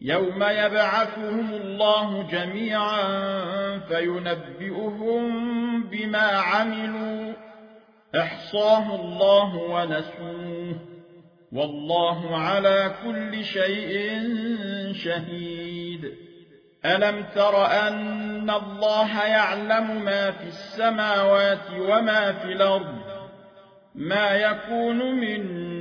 يوم يبعثهم الله جميعا فينبئهم بما عملوا. احصاه الله ونسوه. والله على كل شيء شهيد. ألم تر أن الله يعلم ما في السماوات وما في الأرض؟ ما يكون من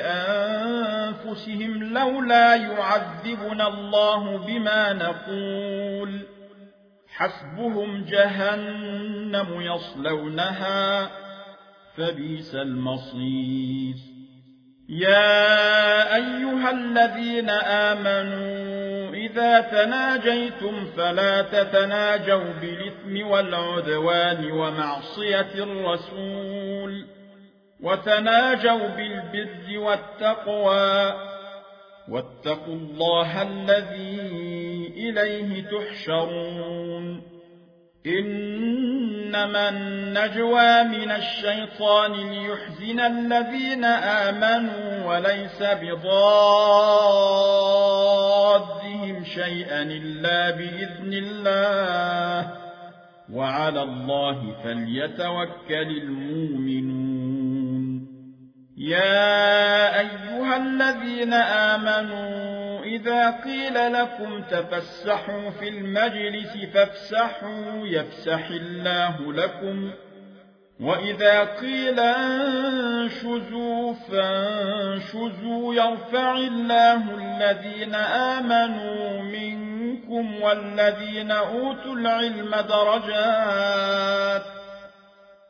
أنفسهم لولا يعذبنا الله بما نقول. حسبهم جهنم يصلونها فبيس المصير. يا أيها الذين آمنوا إذا تناجيتم فلا تتناجوا بالإثم والعدوان ومعصية الرسول. وتناجوا بالبر والتقوى. واتقوا الله الذي إليه تحشرون. إنما النجوى من الشيطان ليحزن الذين آمنوا وليس بضادهم شيئا إلا بإذن الله. وعلى الله فليتوكل المؤمنون. يا أيها الذين آمنوا وإذا قيل لكم تفسحوا في المجلس فافسحوا يفسح الله لكم. وإذا قيل انشزوا فانشزوا يرفع الله الذين آمنوا منكم والذين أوتوا العلم درجات.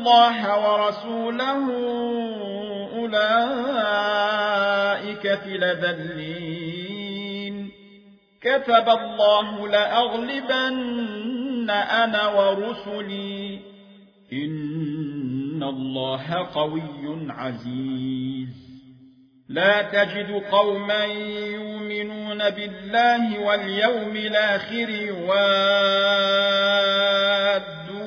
الله ورسوله أولئك في لذلين. كتب الله لأغلبن أنا ورسلي. إن الله قوي عزيز. لا تجد قوما يؤمنون بالله واليوم الآخر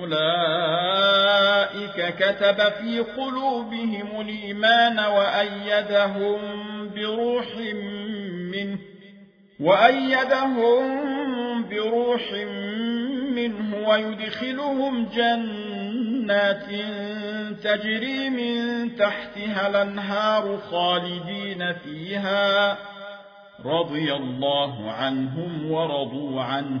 أولئك كتب في قلوبهم الإيمان وأيدهم بروح منه وأيدهم بروح منه ويدخلهم جنات تجري من تحتها الانهار خالدين فيها رضي الله عنهم ورضوا عنه